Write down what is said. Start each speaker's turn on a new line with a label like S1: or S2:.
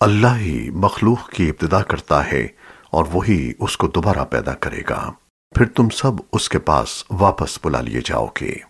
S1: اللہ ہی مخلوق کی ابتدا کرتا ہے اور وہی اس کو دوبارہ پیدا کرے گا۔ پھر تم سب اس کے پاس واپس بلا لیے جاؤ گے۔